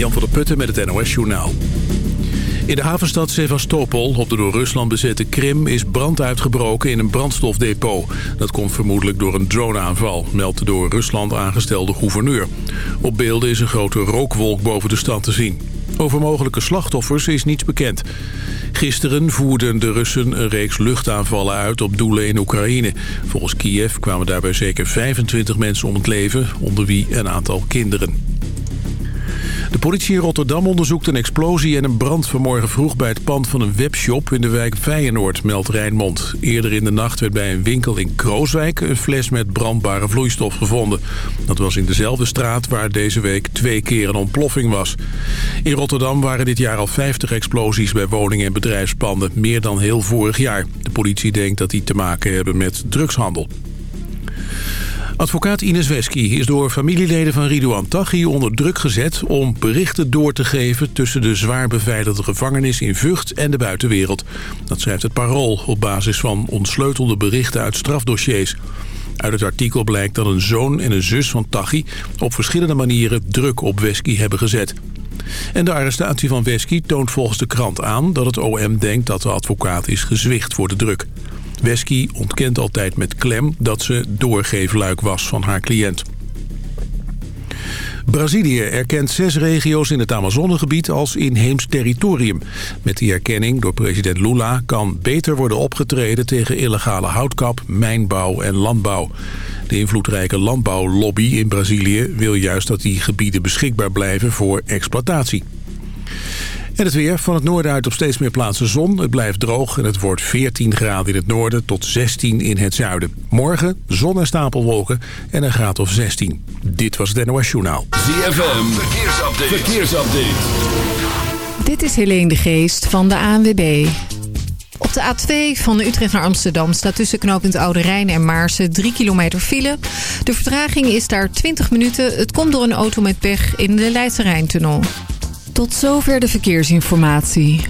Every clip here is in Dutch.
Jan van der Putten met het NOS Journaal. In de havenstad Sevastopol, op de door Rusland bezette Krim... is brand uitgebroken in een brandstofdepot. Dat komt vermoedelijk door een droneaanval, meldt de door Rusland aangestelde gouverneur. Op beelden is een grote rookwolk boven de stad te zien. Over mogelijke slachtoffers is niets bekend. Gisteren voerden de Russen een reeks luchtaanvallen uit op doelen in Oekraïne. Volgens Kiev kwamen daarbij zeker 25 mensen om het leven, onder wie een aantal kinderen. De politie in Rotterdam onderzoekt een explosie en een brand vanmorgen vroeg bij het pand van een webshop in de wijk Feyenoord, meldt Rijnmond. Eerder in de nacht werd bij een winkel in Krooswijk een fles met brandbare vloeistof gevonden. Dat was in dezelfde straat waar deze week twee keer een ontploffing was. In Rotterdam waren dit jaar al 50 explosies bij woningen en bedrijfspanden, meer dan heel vorig jaar. De politie denkt dat die te maken hebben met drugshandel. Advocaat Ines Wesky is door familieleden van Ridouan Taghi onder druk gezet... om berichten door te geven tussen de zwaar beveiligde gevangenis in Vught en de buitenwereld. Dat schrijft het Parool op basis van ontsleutelde berichten uit strafdossiers. Uit het artikel blijkt dat een zoon en een zus van Taghi op verschillende manieren druk op Wesky hebben gezet. En de arrestatie van Wesky toont volgens de krant aan dat het OM denkt dat de advocaat is gezwicht voor de druk. Wesky ontkent altijd met klem dat ze doorgeefluik was van haar cliënt. Brazilië erkent zes regio's in het Amazonegebied als inheems territorium. Met die erkenning door president Lula kan beter worden opgetreden tegen illegale houtkap, mijnbouw en landbouw. De invloedrijke landbouwlobby in Brazilië wil juist dat die gebieden beschikbaar blijven voor exploitatie. En het weer. Van het noorden uit op steeds meer plaatsen zon. Het blijft droog en het wordt 14 graden in het noorden tot 16 in het zuiden. Morgen zon en stapelwolken en een graad of 16. Dit was het NOS Journaal. ZFM. Verkeersupdate. Verkeersupdate. Dit is Helene de Geest van de ANWB. Op de A2 van Utrecht naar Amsterdam staat tussen knooppunt Oude Rijn en Maarsen 3 kilometer file. De vertraging is daar 20 minuten. Het komt door een auto met pech in de Leidse Rijntunnel. Tot zover de verkeersinformatie.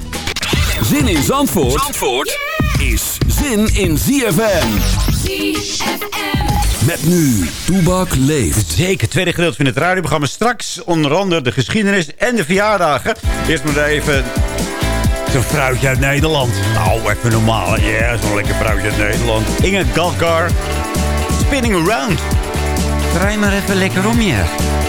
Zin in Zandvoort, Zandvoort is zin in ZFM. ZFM. Met nu, Toebak leeft. Zeker, tweede gedeelte van het radioprogramma. Straks onder andere de geschiedenis en de verjaardagen. Eerst maar even zo'n fruitje uit Nederland. Nou, even normaal. Ja, yeah, zo'n lekker fruitje uit Nederland. Inge Galkar. Spinning around. Draai maar even lekker om je.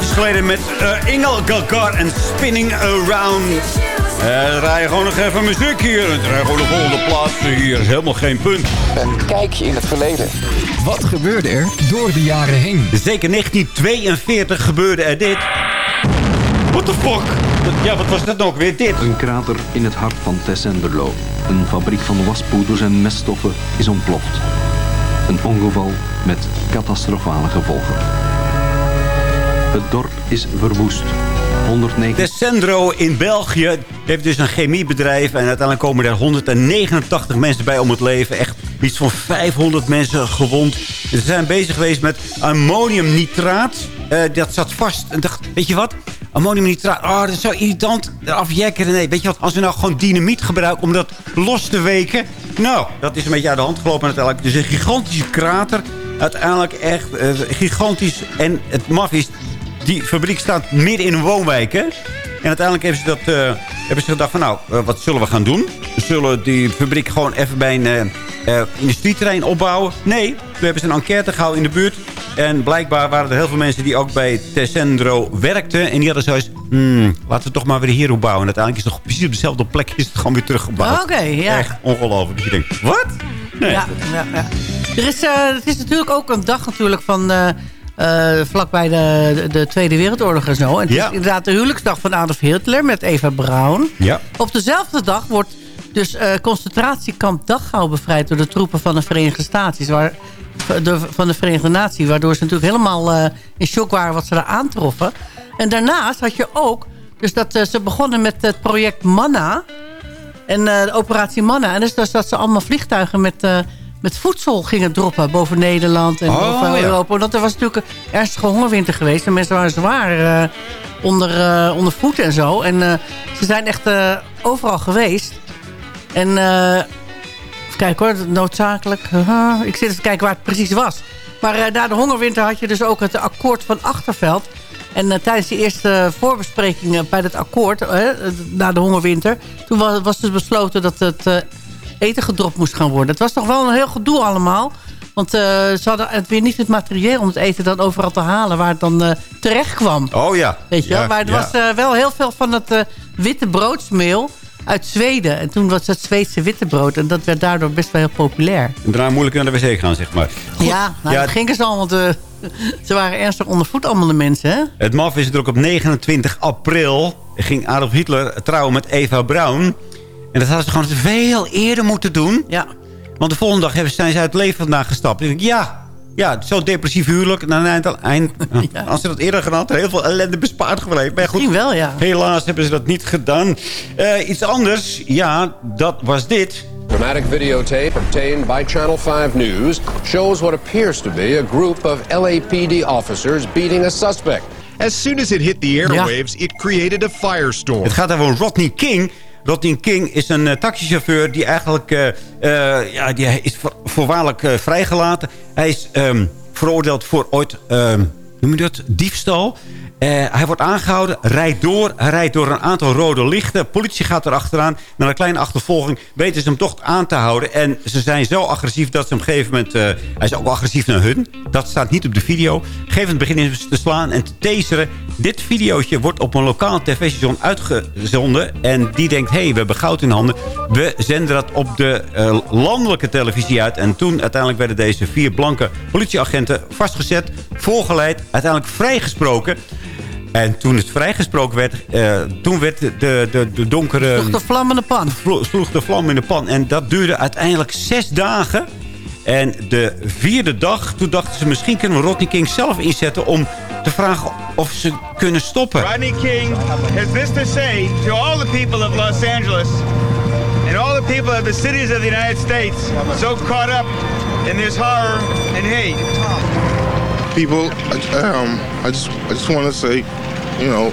Jaar geleden met uh, Ingel Gagar en Spinning Around. Uh, draai je gewoon nog even muziek hier. Draai gewoon de volgende plaats. Hier is helemaal geen punt. Een kijkje in het verleden. Wat gebeurde er door de jaren heen? Zeker 1942 gebeurde er dit. What the fuck? Ja, wat was dat nog weer dit? Een krater in het hart van Tessenderlo. Een fabriek van waspoeders en meststoffen is ontploft. Een ongeval met catastrofale gevolgen. Het dorp is verwoest. 109... Descendro in België heeft dus een chemiebedrijf. En uiteindelijk komen er 189 mensen bij om het leven. Echt iets van 500 mensen gewond. Ze zijn bezig geweest met ammoniumnitraat. Uh, dat zat vast. En dacht, weet je wat? Ammoniumnitraat, oh, dat is zo irritant. Afjekkeren, nee. Weet je wat, als we nou gewoon dynamiet gebruiken om dat los te weken... Nou, dat is een beetje uit de hand gelopen uiteindelijk. Dus een gigantische krater. Uiteindelijk echt uh, gigantisch. En het maf is, die fabriek staat midden in een woonwijk, hè? En uiteindelijk hebben ze, dat, uh, hebben ze gedacht van, nou, uh, wat zullen we gaan doen? We zullen die fabriek gewoon even bij een uh, industrieterrein opbouwen? Nee, we hebben ze een enquête gehouden in de buurt. En blijkbaar waren er heel veel mensen die ook bij Tessendro werkten. En die hadden zoiets, hmm, laten we toch maar weer hier opbouwen. En uiteindelijk is het toch precies op dezelfde plek is het gewoon weer teruggebouwd. Oké, okay, ja. Echt ongelooflijk. Dus je denkt, wat? Nee. Ja, ja, ja. Er is, het is natuurlijk ook een dag natuurlijk van... Uh, uh, vlakbij de, de, Tweede Wereldoorlog en zo. En het ja. is inderdaad de huwelijksdag van Adolf Hitler met Eva Braun. Ja. Op dezelfde dag wordt dus uh, concentratiekamp Dachau bevrijd... door de troepen van de Verenigde Staten. Waar, de, van de Verenigde Naties. Waardoor ze natuurlijk helemaal uh, in shock waren wat ze daar aantroffen. En daarnaast had je ook... Dus dat ze begonnen met het project Manna. En de operatie Manna. En dus, dus dat ze allemaal vliegtuigen met met voedsel gingen droppen boven Nederland en oh, boven ja. Europa. Want er was natuurlijk een ernstige hongerwinter geweest. En mensen waren zwaar uh, onder, uh, onder voet en zo. En uh, ze zijn echt overal geweest. En even kijken hoor, noodzakelijk. ik zit even te kijken waar het precies was. Maar na de hongerwinter had je dus ook het akkoord van Achterveld. En tijdens die eerste voorbesprekingen bij het akkoord, na de hongerwinter... toen was, was dus besloten dat het eten gedropt moest gaan worden. Het was toch wel een heel gedoe allemaal. Want uh, ze hadden het weer niet het materieel om het eten dan overal te halen... waar het dan uh, terecht kwam. Oh ja. Weet je ja, Maar er ja. was uh, wel heel veel van het witte broodsmeel uit Zweden. En toen was het Zweedse witte brood. En dat werd daardoor best wel heel populair. En daarna moeilijk naar de wc gaan, zeg maar. Goed. Ja, nou, ja. dat gingen ze allemaal... De, ze waren ernstig ondervoed, allemaal de mensen, hè? Het maf is er ook op 29 april... ging Adolf Hitler trouwen met Eva Braun... En dat hadden ze gewoon veel eerder moeten doen. Ja. Want de volgende dag hebben, zijn ze uit het leven vandaan gestapt. En ik denk, ja, ja, zo'n depressief huwelijk. Nou, eind, eind, ja. Als ze dat eerder gedaan hadden, heel veel ellende bespaard gebleven. Maar goed, wel, ja. helaas hebben ze dat niet gedaan. Uh, iets anders, ja, dat was dit. Dramatic videotape obtained by Channel 5 News shows what appears to be a group of LAPD officers beating a suspect. As soon as it hit the airwaves, ja. it created a firestorm. Het gaat over Rodney King... Rodney King is een uh, taxichauffeur die eigenlijk uh, uh, ja, die is voorwaardelijk vrijgelaten. Hij is um, veroordeeld voor ooit, um, noem je dat, diefstal. Hij wordt aangehouden, rijdt door. Hij rijdt door een aantal rode lichten. politie gaat er achteraan. Na een kleine achtervolging weten ze hem toch aan te houden. En ze zijn zo agressief dat ze op een gegeven moment... hij is ook agressief naar hun. Dat staat niet op de video. Gegeven beginnen ze te slaan en te taseren. Dit videootje wordt op een lokaal tv-station uitgezonden. En die denkt, hé, hey, we hebben goud in handen. We zenden dat op de uh, landelijke televisie uit. En toen uiteindelijk werden deze vier blanke politieagenten vastgezet. Voorgeleid, uiteindelijk vrijgesproken. En toen het vrijgesproken werd, uh, toen werd de, de, de donkere... Sloeg de vlam in de pan. Sloeg de vlam in de pan. En dat duurde uiteindelijk zes dagen. En de vierde dag, toen dachten ze... misschien kunnen we Rodney King zelf inzetten... om te vragen of ze kunnen stoppen. Rodney King has this to say to all the people of Los Angeles... and all the people of the cities of the United States... so caught up in this horror and hate. People, um, I just, I just want to say, you know,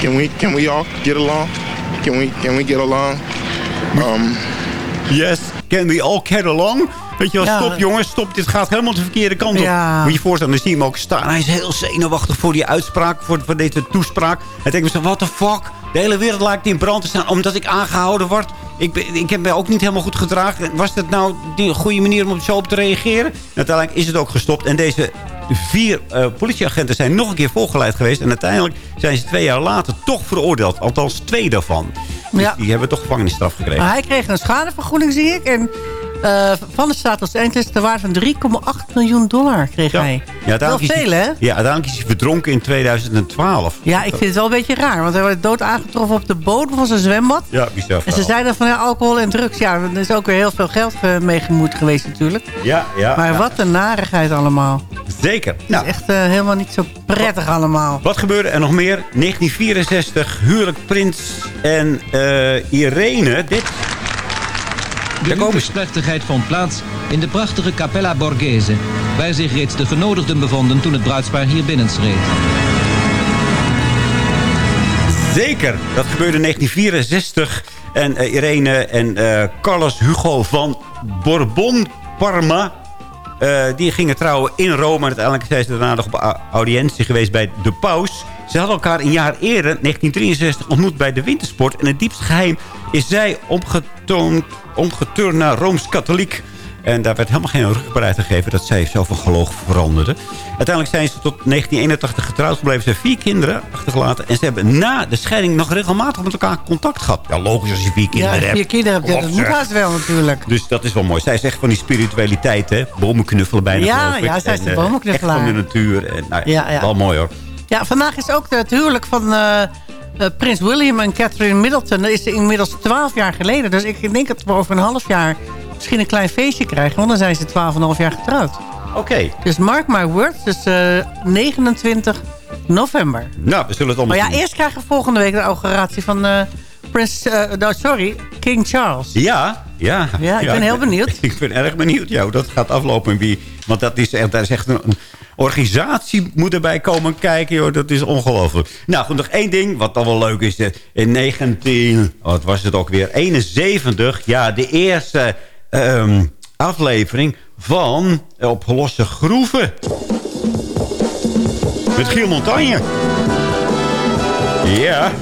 can we, can we all get along? Can we, can we get along? Um, yes, can we all get along? Weet je wel, ja. stop jongens, stop. Dit gaat helemaal de verkeerde kant op. Ja. Moet je je voorstellen, dan zie je hem ook staan. Hij is heel zenuwachtig voor die uitspraak, voor, voor deze toespraak. Hij denkt me what the fuck? De hele wereld lijkt in brand te staan omdat ik aangehouden word. Ik, ben, ik heb me ook niet helemaal goed gedragen. Was dat nou die goede manier om zo op te reageren? En uiteindelijk is het ook gestopt. En deze vier eh, politieagenten zijn nog een keer voorgeleid geweest. En uiteindelijk zijn ze twee jaar later toch veroordeeld. Althans twee daarvan. Dus Ja. die hebben toch gevangenisstraf gekregen. Maar hij kreeg een schadevergoeding, zie ik. En eh, van de staat Los Angeles ter waarde van 3,8 miljoen dollar kreeg hij. Wel is hij- veel, hè? Ja, uiteindelijk is hij verdronken in 2012. Ja, ik vind het wel een beetje raar. Want hij werd dood aangetroffen op de bodem van zijn zwembad. Ja, bizar En ze zeiden van ja, alcohol en drugs. Ja, er is ook weer heel veel geld eh, mee gemoeid geweest natuurlijk. Ja, ja. maar ja. wat een narigheid allemaal. Zeker. Nou, Echt eh, helemaal niet zo prettig allemaal. Wat gebeurde er nog meer? 1964, huwelijk Prins en Irene. Dit. De huwelijksplechtigheid vond plaats in de prachtige Capella Borghese... waar zich reeds de genodigden bevonden toen het bruidspaar hier binnenschreed. Zeker. Dat gebeurde in 1964. En eh, Irene en eh, Carlos Hugo van Bourbon Parma... eh, die gingen trouwen in Rome. En uiteindelijk zijn ze daarna nog op au- audiëntie geweest bij de paus. Ze hadden elkaar een jaar eerder, 1963, ontmoet bij de wintersport. En het diepste geheim is zij omgetoond, omgeturnd naar Rooms-Katholiek. En daar werd helemaal geen rugbaarheid gegeven dat zij zelf van geloof veranderde. Uiteindelijk zijn ze tot 1981 getrouwd gebleven. Ze hebben vier kinderen achtergelaten. En ze hebben na de scheiding nog regelmatig met elkaar contact gehad. Ja, logisch als je vier Ja, kinderen hebt. vier kinderen hebt, ja, dat moet haast wel natuurlijk. Dus dat is wel mooi. Zij is echt van die spiritualiteit, hè. Bomen knuffelen bijna, Ja, ja, zij is de eh, bomenknuffelaar. Echt van de natuur. En, nou, Ja, ja. Wel mooi, hoor. Ja, vandaag is ook het huwelijk van eh, eh, prins William en Catherine Middleton. Dat is inmiddels 12 jaar geleden. Dus ik denk dat we over een half jaar misschien een klein feestje krijgen. Want dan zijn ze 12,5 jaar getrouwd. Oké. Dus mark my words. Dus eh, 29 november. Nou, we zullen het allemaal Maar ja, eerst krijgen we volgende week de inauguratie van eh, prins... eh, nou, sorry, King Charles. Ja, ja. Ja, ik ben heel benieuwd. Ik ben erg benieuwd ja, hoe dat gaat aflopen. En wie, want dat is, echt- daar is echt een, een organisatie moet erbij komen kijken. Joh, dat is ongelooflijk. Nou goed, nog één ding wat dan wel leuk is. eh, In 19... Wat was het ook weer? 71. Ja, de eerste ehm, aflevering van eh, Op Losse Groeven. Met Giel Montagne. Ja.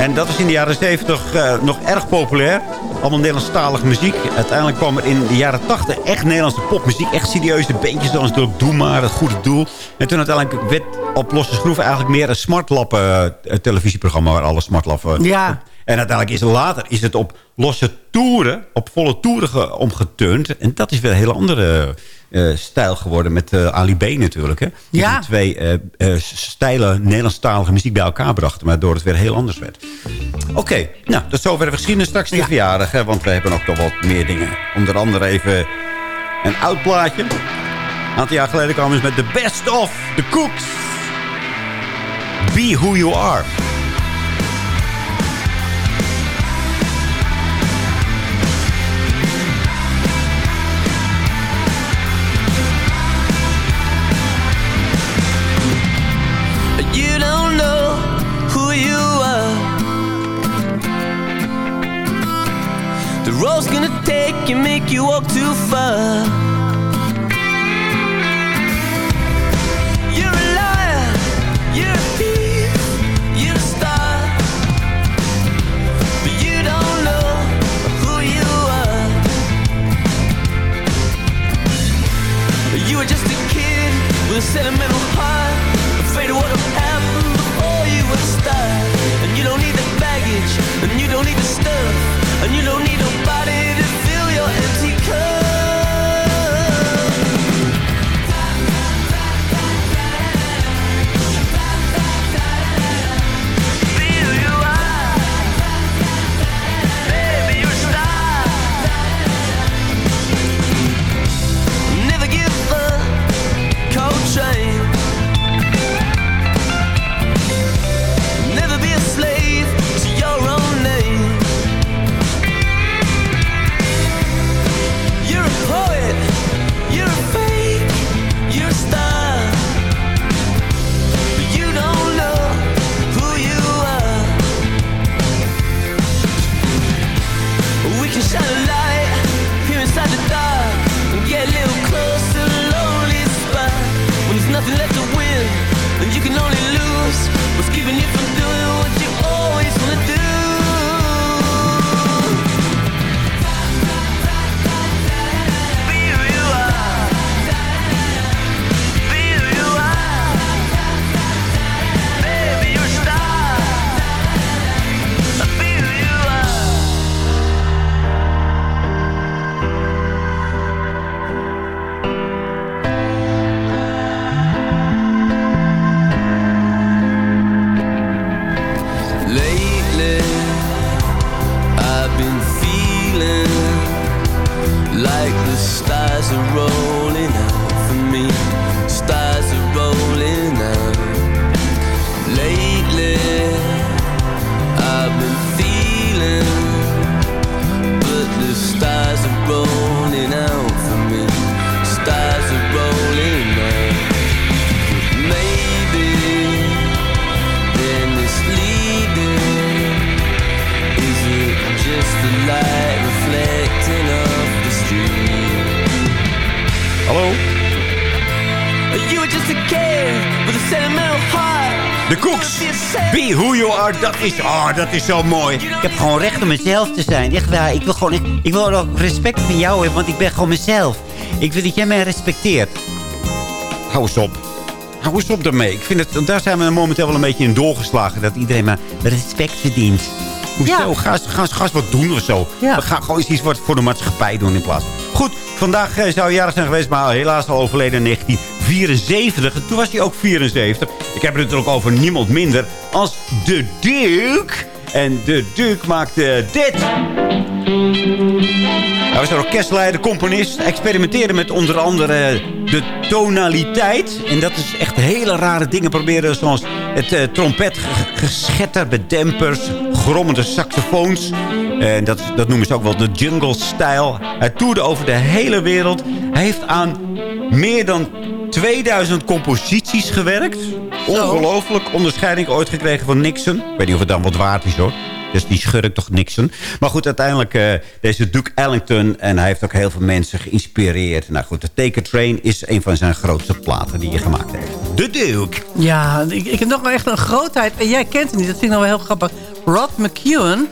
En dat was in de jaren 70 eh, nog erg populair. Allemaal Nederlandstalige muziek. Uiteindelijk kwam er in de jaren 80 echt Nederlandse popmuziek. Echt serieuze bandjes zoals door Doe Maar, Het Goede Doel. En toen uiteindelijk werd op losse schroeven eigenlijk meer een smartlappen eh, televisieprogramma... waar alle smartlappen... Ja. En uiteindelijk is het later is het op losse toeren, op volle toeren ge- omgeturnd. En dat is weer een hele andere eh, stijl geworden met eh, Ali B natuurlijk. Hè? Die Ja. twee eh, eh, stijlen Nederlandstalige muziek bij elkaar brachten. Waardoor het weer heel anders werd. Oké, nou, tot zover de geschiedenis. Straks de verjaardag, hè, want we hebben ook nog wat meer dingen. Onder andere even een oud plaatje. Een aantal jaar geleden kwamen ze met The Best of The Cooks. Be Who You Are. Gonna take you, make you walk too far. You're a liar, you're a thief, you're a star. But you don't know who you are. You were just a kid with a sentimental heart, afraid of what'll happen before you would start. And you don't need the baggage, and you don't need the stuff, and you don't need dat is zo mooi. Ik heb gewoon recht om mezelf te zijn. Echt waar. Ik wil gewoon ik, ik wil ook respect van jou hebben, want ik ben gewoon mezelf. Ik wil dat jij mij respecteert. Hou eens op. Hou eens op daarmee. Ik vind het, daar zijn we momenteel wel een beetje in doorgeslagen. Dat iedereen maar respect verdient. Hoezo? Ja. Ga, eens- ga, eens- ga eens wat doen of zo. Ja. We gaan gewoon eens iets wat voor de maatschappij doen in plaats. Goed, vandaag eh, zou hij jarig zijn geweest, maar helaas al overleden in 1974. En toen was hij ook 74. Ik heb het natuurlijk over niemand minder als de Duke. En de Duke maakte dit. Hij was orkestleider, componist. Experimenteerde met onder andere de tonaliteit. En dat is echt hele rare dingen proberen. Zoals het eh, trompetgeschetter, bedempers, grommende saxofoons. En dat, dat noemen ze ook wel de jungle-stijl. Hij toerde over de hele wereld. Hij heeft aan meer dan 2000 composities gewerkt. Ongelooflijk. Onderscheiding ooit gekregen van Nixon. Ik weet niet of het dan wat waard is hoor. Dus die schurk toch Nixon. Maar goed, uiteindelijk eh, deze Duke Ellington. En hij heeft ook heel veel mensen geïnspireerd. Nou goed, de Take a Train is een van zijn grootste platen die hij gemaakt heeft. De Duke. Ja, ik, ik heb nog wel echt een grootheid. En jij kent hem niet, dat vind ik nog wel heel grappig. Rod McEwen.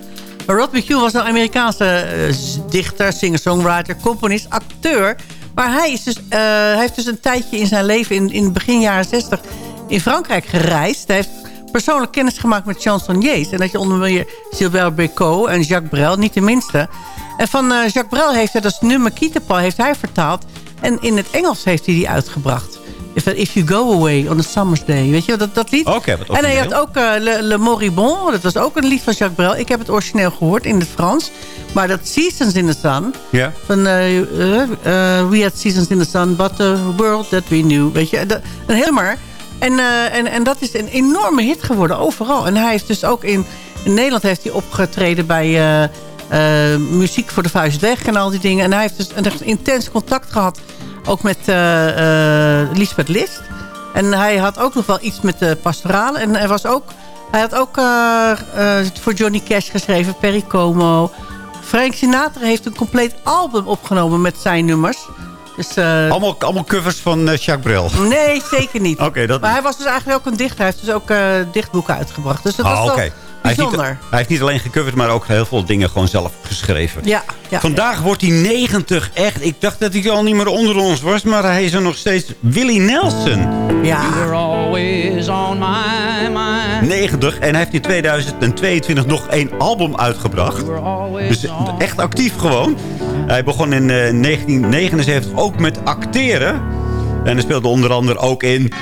Maar Rod McEwen was een Amerikaanse eh, dichter, singer-songwriter, componist, acteur. Maar hij, is dus, eh, hij heeft dus een tijdje in zijn leven, in, in begin jaren 60, in Frankrijk gereisd. Hij heeft persoonlijk kennis gemaakt met chansonniers. En dat je onder meer Gilbert Bécaud en Jacques Brel, niet de minste. En van eh, Jacques Brel heeft hij dat nummer Kietenpal heeft hij vertaald. En in het Engels heeft hij die uitgebracht. If, if You Go Away on a Summer's Day. Weet je dat, dat lied? Oké, wat En hij had ook eh, Le, Le Moribond. Dat was ook een lied van Jacques Brel. Ik heb het origineel gehoord in het Frans. Maar dat Seasons in the Sun... Ja. Van, eh, we had seasons in the sun, but the world that we knew. Weet je, dat, een heel maar. En, eh, en, en dat is een enorme hit geworden, overal. En hij heeft dus ook in, Nederland heeft hij opgetreden bij eh, eh, Muziek voor de Vuist Weg en al die dingen. En hij heeft dus een echt intens contact gehad, ook met Lisbeth List. En hij had ook nog wel iets met de pastorale. En hij was ook... Hij had ook voor Johnny Cash geschreven, Perry Como. Frank Sinatra heeft een compleet album opgenomen met zijn nummers. Dus, eh, Allemaal, allemaal covers van eh, Jacques Brel. Nee, zeker niet. Oké, dat maar hij was dus eigenlijk ook een dichter. Hij heeft dus ook eh, dichtboeken uitgebracht. Dus dat Ah, was wel Hij heeft, niet, bijzonder. hij heeft niet alleen gecoverd, maar ook heel veel dingen gewoon zelf geschreven. Ja, ja. Vandaag wordt hij 90. Echt, ik dacht dat hij al niet meer onder ons was. Maar hij is er nog steeds. Willie Nelson. Ja. 90. En hij heeft in 2022 nog één album uitgebracht. Dus echt actief gewoon. Hij begon in eh, 1979 ook met acteren. En hij speelde onder andere ook in...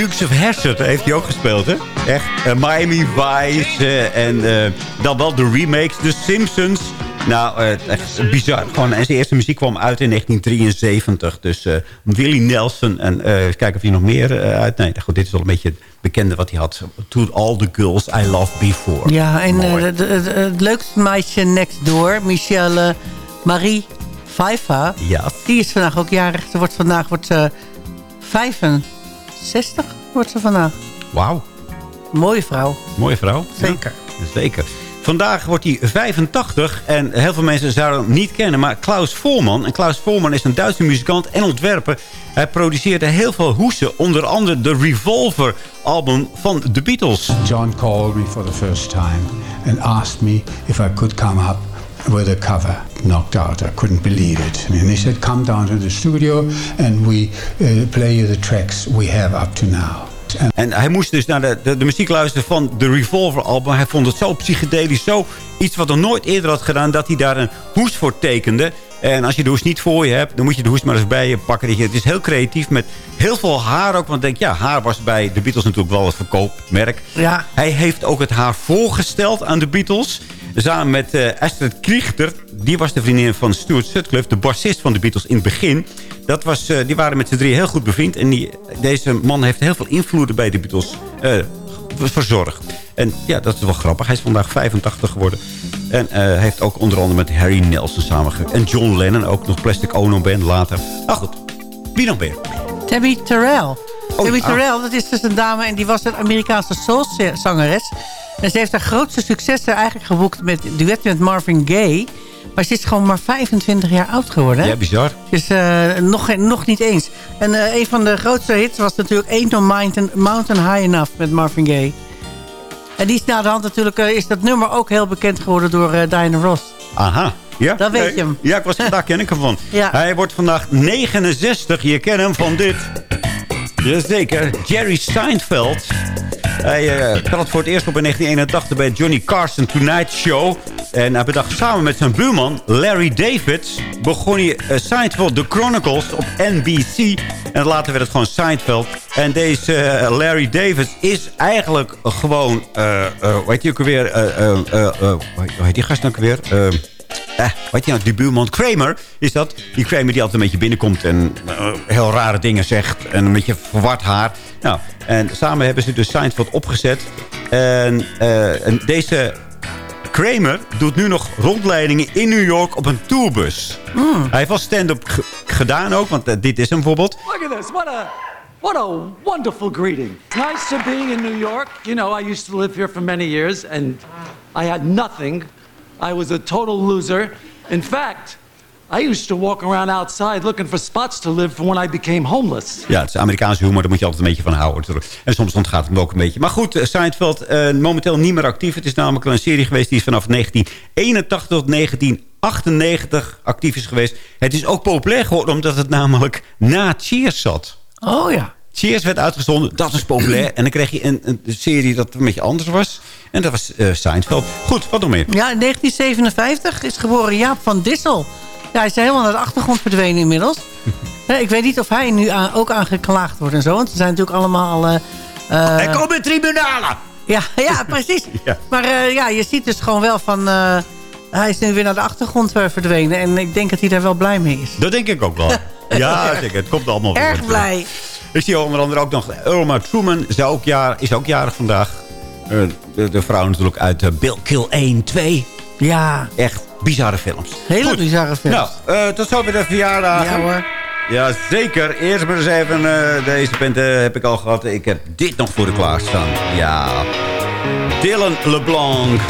Dukes of Hazzard heeft hij ook gespeeld, hè? Echt. Eh, Miami Vice eh, en eh, dan wel de remakes. The Simpsons. Nou, echt bizar. En zijn eerste muziek kwam uit in 1973. Dus Willie Nelson. En kijk kijken of hij nog meer uit... Nee, goed, dit is wel een beetje het bekende wat hij had. To All the Girls I Loved Before. Ja, en het leukste meisje next door, Michelle Marie Pfeiffer. Ja. Die is vandaag ook jarig. Ze wordt vandaag wordt, 60 wordt ze vandaag. Wauw. Mooie vrouw. Mooie vrouw. Zeker. Zeker. Vandaag wordt hij 85 en heel veel mensen zouden hem niet kennen. Maar Klaus Voorman. En Klaus Voorman is een Duitse muzikant en ontwerper. Hij produceerde heel veel hoesen. Onder andere de Revolver album van The Beatles. John called me for the first time and asked me if I could come up with a cover. Knocked out. I couldn't believe it. And he said, come down to the studio and we uh, play you the tracks we have up to now. En hij moest dus naar de, de, de muziek luisteren van de Revolver album. Hij vond het zo psychedelisch, zo iets wat hij nooit eerder had gedaan... dat hij daar een hoes voor tekende. En als je de hoes niet voor je hebt, dan moet je de hoes maar eens bij je pakken. Het is heel creatief met heel veel haar ook. Want ik denk, ja, haar was bij de Beatles natuurlijk wel het verkoopmerk. Ja. Hij heeft ook het haar voorgesteld aan de Beatles. Samen met eh, Astrid Krichter. Die was de vriendin van Stuart Sutcliffe. De bassist van de Beatles in het begin. Dat was, eh, die waren met z'n drie heel goed bevriend. En die, deze man heeft heel veel invloeden bij de Beatles eh, verzorgd. En ja, dat is wel grappig. Hij is vandaag 85 geworden. En eh, heeft ook onder andere met Harry Nelson samengewerkt. En John Lennon, ook nog Plastic Ono Band later. Nou goed, wie nog meer? Debbie Terrell. Debbie ah. Terrell, dat is dus een dame en die was een Amerikaanse soulzangeres. En ze heeft haar grootste successen eigenlijk geboekt met duet met Marvin Gaye. Maar ze is gewoon maar 25 jaar oud geworden. hè? Ja, bizar. Dus eh, nog, geen- nog niet eens. En eh, een van de grootste hits was natuurlijk Ain't No Mountain, Mountain High Enough met Marvin Gaye. En die is na de hand natuurlijk, eh, is dat nummer ook heel bekend geworden door eh, Diana Ross. Aha. Ja, Dat weet je hem. Ja, ik was vandaag ken ik hem van. Ja. Hij wordt vandaag 69. Je kent hem van dit. Jazeker, Jerry Seinfeld. Hij uh, trad voor het eerst op in 1981 bij Johnny Carson Tonight Show. En hij bedacht samen met zijn buurman Larry Davids... begon hij eh, Seinfeld The Chronicles op NBC. En later werd het gewoon Seinfeld. En deze eh, Larry Davids is eigenlijk gewoon... eh, hoe heet die ook alweer? hoe heet die gast nou weer? Eh, weet je nou, die buurman Kramer is dat. Die Kramer die altijd een beetje binnenkomt en heel rare dingen zegt. En een beetje verward haar. Nou, en samen hebben ze dus Seinfeld opgezet. En, en deze Kramer doet nu nog rondleidingen in New York op een tourbus. Hij heeft wel stand-up ge- gedaan ook, want eh, dit is hem bijvoorbeeld. Look at this. What a what a wonderful greeting. Nice to being in New York. You know, I used to live here for many years and I had nothing. I was a total loser. In fact, I used to walk around outside looking for spots to live for when I became homeless. Ja, het is Amerikaanse humor, daar moet je altijd een beetje van houden. natuurlijk. En soms ontgaat het me ook een beetje. Maar goed, eh, Seinfeld eh, momenteel niet meer actief. Het is namelijk een serie geweest die is vanaf 1981 tot 1998 actief is geweest. Het is ook populair geworden omdat het namelijk na Cheers zat. Oh ja. Cheers werd uitgezonden, dat is populair. En dan kreeg je een, een serie dat een beetje anders was. En dat was eh Seinfeld. Goed, wat nog meer? Ja, in 1957 is geboren Jaap van Dissel. Ja, hij is helemaal naar de achtergrond verdwenen inmiddels. Ik weet niet of hij nu aan- ook aangeklaagd wordt en zo. Want ze zijn natuurlijk allemaal... eh eh, Hij komt in tribunalen! Ja, ja precies. Ja. Maar eh, ja, je ziet dus gewoon wel van... eh, hij is nu weer naar de achtergrond eh, verdwenen. En ik denk dat hij daar wel blij mee is. Dat denk ik ook wel. Ja, zeker. Het komt allemaal weer. Erg blij. Ik zie onder andere ook nog Irma Truman. Is ook, jaar, is ook jarig vandaag. Eh, de, de vrouw natuurlijk uit eh, Bill Kill 1, 2. Ja. Echt bizarre films. Hele Goed. bizarre film. Nou, eh, tot zover de verjaardag. Ja hoor. Ja, zeker. Eerst maar eens even eh, deze punt eh, heb ik al gehad. Ik heb dit nog voor de klaarstaan. Ja. Dylan LeBlanc.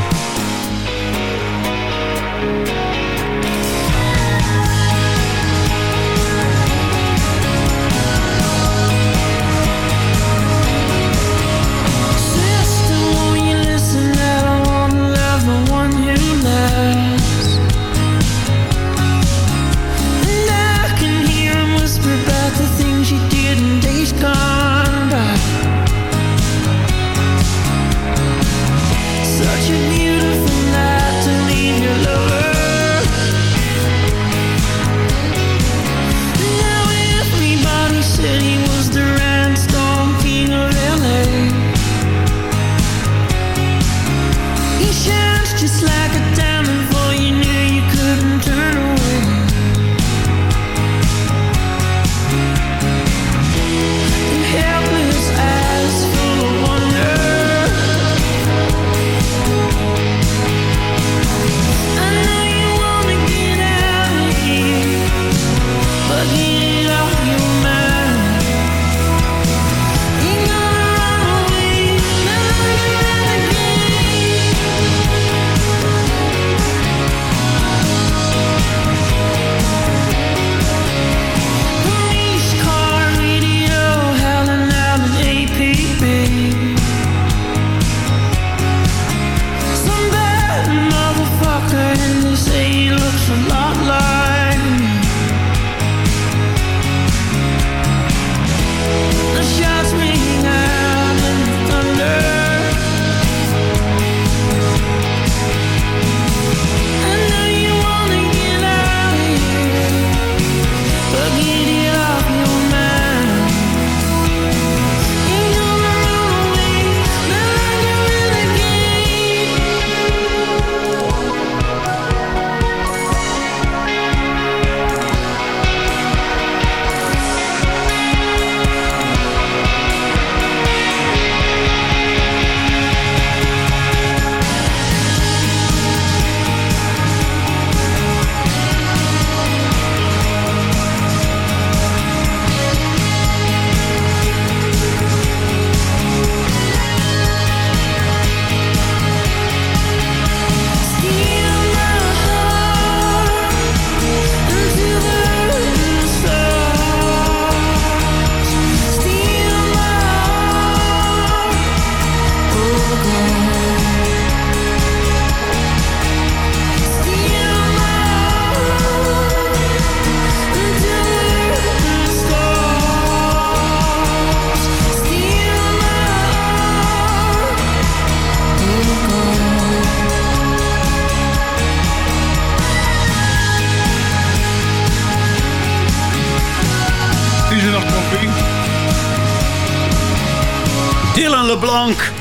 Alban LeBlanc.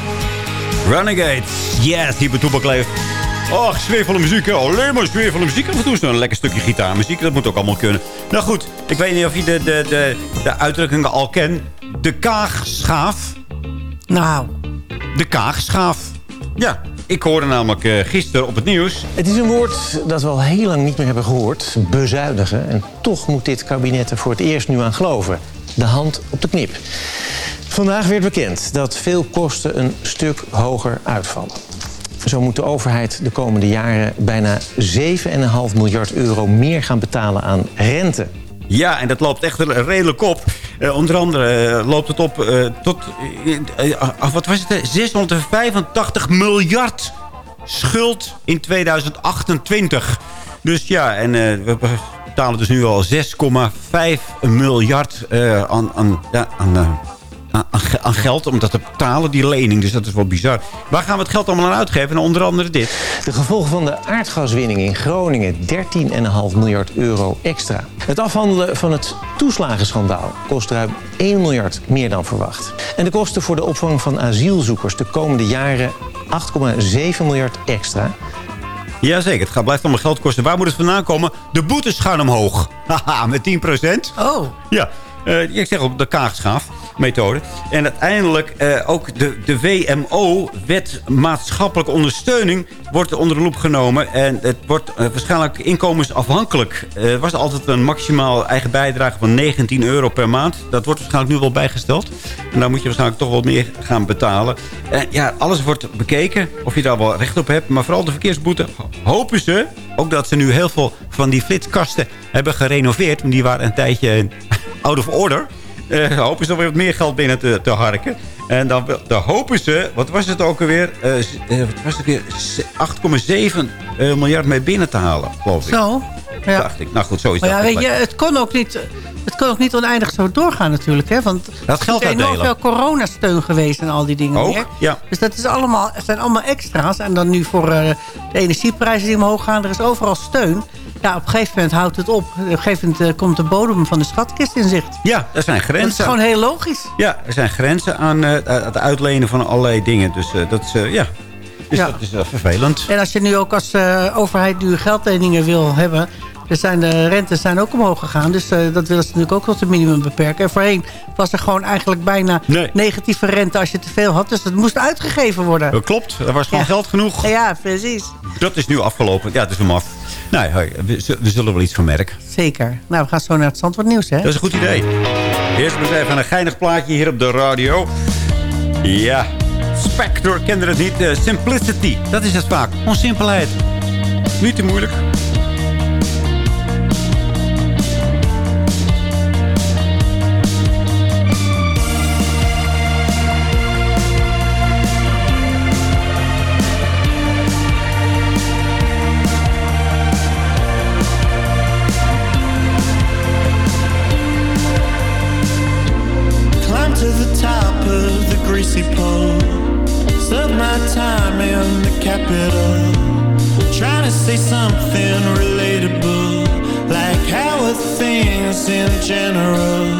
Renegades. Yes, hier bij Toepak leeft. Och, sfeervolle muziek. Hè? Alleen maar sfeervolle muziek. Af en toe is een lekker stukje gitaarmuziek. Dat moet ook allemaal kunnen. Nou goed, ik weet niet of je de, de, de, de uitdrukkingen al kent. De kaagschaaf. Nou. De kaagschaaf. Ja, ik hoorde namelijk uh, gisteren op het nieuws. Het is een woord dat we al heel lang niet meer hebben gehoord. Bezuinigen. En toch moet dit kabinet er voor het eerst nu aan geloven. De hand op de knip. Vandaag werd bekend dat veel kosten een stuk hoger uitvallen. Zo moet de overheid de komende jaren bijna 7,5 miljard euro meer gaan betalen aan rente. Ja, en dat loopt echt redelijk op. Uh, onder andere uh, loopt het op uh, tot, wat was het, 685 miljard schuld in 2028. Dus ja, en we betalen dus nu al 6,5 miljard aan, aan, ja, aan aan, aan, geld om dat te betalen, die lening. Dus dat is wel bizar. Waar gaan we het geld allemaal aan uitgeven? Nou, onder andere dit. De gevolgen van de aardgaswinning in Groningen. 13,5 miljard euro extra. Het afhandelen van het toeslagenschandaal kost ruim 1 miljard meer dan verwacht. En de kosten voor de opvang van asielzoekers de komende jaren 8,7 miljard extra. Jazeker, het gaat, blijft allemaal geld kosten. Waar moet het vandaan komen? De boetes gaan omhoog. Haha, met 10 procent. Oh. Ja, uh, ik zeg ook de kaagschaaf methode. En uiteindelijk uh, ook de, de WMO, Wet Maatschappelijke Ondersteuning, wordt onder de loep genomen. En het wordt uh, waarschijnlijk inkomensafhankelijk. Er uh, was altijd een maximaal eigen bijdrage van 19 euro per maand. Dat wordt waarschijnlijk nu wel bijgesteld. En dan moet je waarschijnlijk toch wat meer gaan betalen. En ja, alles wordt bekeken of je daar wel recht op hebt. Maar vooral de verkeersboete hopen ze... ook dat ze nu heel veel van die flitskasten hebben gerenoveerd. Die waren een tijdje out of order. Uh, hopen ze nog weer wat meer geld binnen te, te harken. En dan, dan, hopen ze, wat was het ook alweer? Uh, wat was het weer? 8,7 uh, miljard mee binnen te halen, geloof ik. Zo, ja. Dacht ik. Nou goed, zo is maar dat. Ja, weet je, het kon ook niet... Het kon ook niet oneindig zo doorgaan natuurlijk. Hè? Want dat geld er is enorm veel coronasteun geweest en al die dingen ook? meer. Ja. Dus dat is allemaal, het zijn allemaal extra's. En dan nu voor uh, de energieprijzen die omhoog gaan. Er is overal steun. Ja, op een gegeven moment houdt het op. Op een gegeven moment uh, komt de bodem van de schatkist in zicht. Ja, er zijn grenzen. Dat is gewoon heel logisch. Ja, er zijn grenzen aan uh, het uitlenen van allerlei dingen. Dus uh, dat is, ja... Dus ja. dat is vervelend. En als je nu ook als overheid nu geldleningen wil hebben... Er zijn de rentes zijn ook omhoog gegaan. Dus uh, dat willen ze natuurlijk ook tot het minimum beperken. En voorheen was er gewoon eigenlijk bijna nee. negatieve rente als je te veel had. Dus dat moest uitgegeven worden. Dat klopt. Er was gewoon ja. geld genoeg. Ja, precies. Dat is nu afgelopen. Ja, het is hem af. Nou, we, we zullen wel iets van merken. Zeker. Nou, we gaan zo naar het Zandvoort nieuws, hè? Dat is een goed idee. Eerst maar even een geinig plaatje hier op de radio. Ja, Spectre kende het niet. Uh, simplicity, dat is het vaak. Onsimpelheid. Niet te moeilijk. General?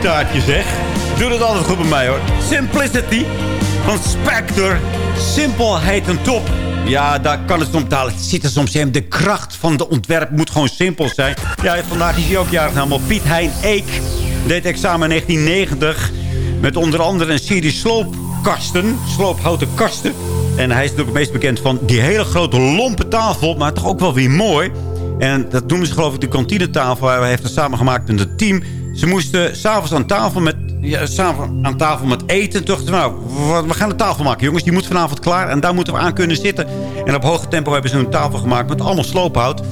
Gitaartje zeg. Doe het altijd goed bij mij hoor. Simplicity van Spectre. Simpelheid en top. Ja, daar kan het soms betalen. Het zit er soms in. De kracht van de ontwerp moet gewoon simpel zijn. Ja, vandaag is hij ook jarig helemaal. Piet Hein Eek deed examen in 1990. Met onder andere een serie sloopkasten. Sloophouten kasten. En hij is natuurlijk het meest bekend van die hele grote lompe tafel. Maar toch ook wel weer mooi. En dat noemen ze geloof ik de kantinetafel. Hij heeft het samengemaakt met het team. Ze moesten s'avonds aan tafel met ja, aan tafel met eten. Toch, nou, we gaan de tafel maken, jongens. Die moet vanavond klaar. En daar moeten we aan kunnen zitten. En op hoog tempo hebben ze een tafel gemaakt met allemaal sloophout.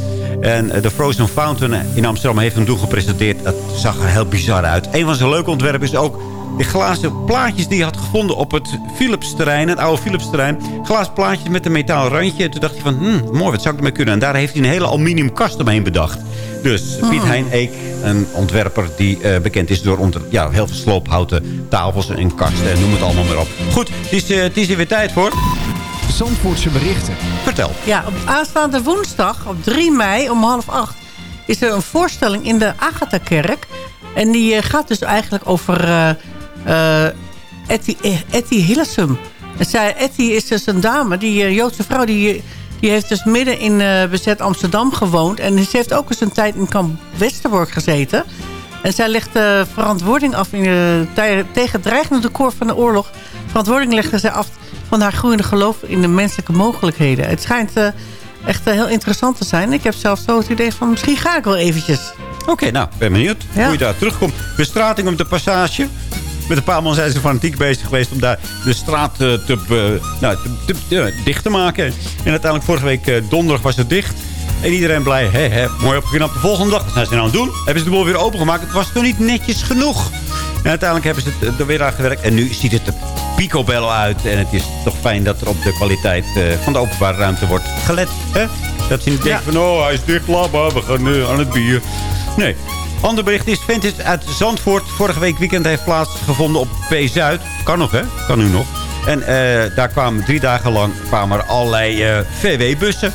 En eh, de Frozen Fountain in Amsterdam heeft hem toen gepresenteerd. Dat zag er heel bizar uit. Een van zijn leuke ontwerpen is ook de glazen plaatjes die hij had gevonden op het Philips-terrein. Het oude Philips-terrein. Glazen plaatjes met een metaal randje. En toen dacht hij van, hmm, mooi, wat zou ik ermee kunnen? En daar heeft hij een hele aluminium kast omheen bedacht. Dus Piet Hmm. Hein Eek, een ontwerper die eh, bekend is door onder, ja, heel veel sloophouten tafels en kasten. En noem het allemaal maar op. Goed, het is, eh, het is er weer tijd voor. Zandvoortse berichten. Vertel. Ja, op aanstaande woensdag, op 3 mei om half acht... is er een voorstelling in de Agatha-kerk. En die eh, gaat dus eigenlijk over Etty, eh, Etty Hillesum. Zij, Etty is dus een dame, die eh, Joodse vrouw... die, die heeft dus midden in eh, bezet Amsterdam gewoond. En ze heeft ook eens een tijd in kamp Westerbork gezeten. En zij legt verantwoording af in, eh, tegen het dreigende decor van de oorlog. Verantwoording legde zij af van haar groeiende geloof in de menselijke mogelijkheden. Het schijnt eh, echt eh, heel interessant te zijn. Ik heb zelfs zo het idee van misschien ga ik wel eventjes. Oké, nou, ben benieuwd hoe je daar terugkomt. Bestrating op de passage. Met een paar man zijn ze fanatiek bezig geweest om daar de straat eh, te, be- nou, te, te- ja, dicht te maken. En uiteindelijk vorige week eh, donderdag was het dicht. En iedereen blij, hè, hè, mooi opgeknapt. De volgende dag, wat zijn ze nou aan het doen? Hebben ze de boel weer opengemaakt. Het was toch niet netjes genoeg. En uiteindelijk hebben ze het er weer aan gewerkt. En nu ziet het er picobello uit. En het is toch fijn dat er op de kwaliteit eh, van de openbare ruimte wordt gelet. Hè? Dat ze niet denken van, oh, hij is dicht, labba, we gaan eh, aan het bier. Nee. Ander bericht is, Vintage uit Zandvoort. Vorige week weekend heeft plaatsgevonden op P-Zuid. Kan nog, hè? Kan nu nog. En eh, daar kwamen drie dagen lang kwamen er allerlei eh, VW-bussen.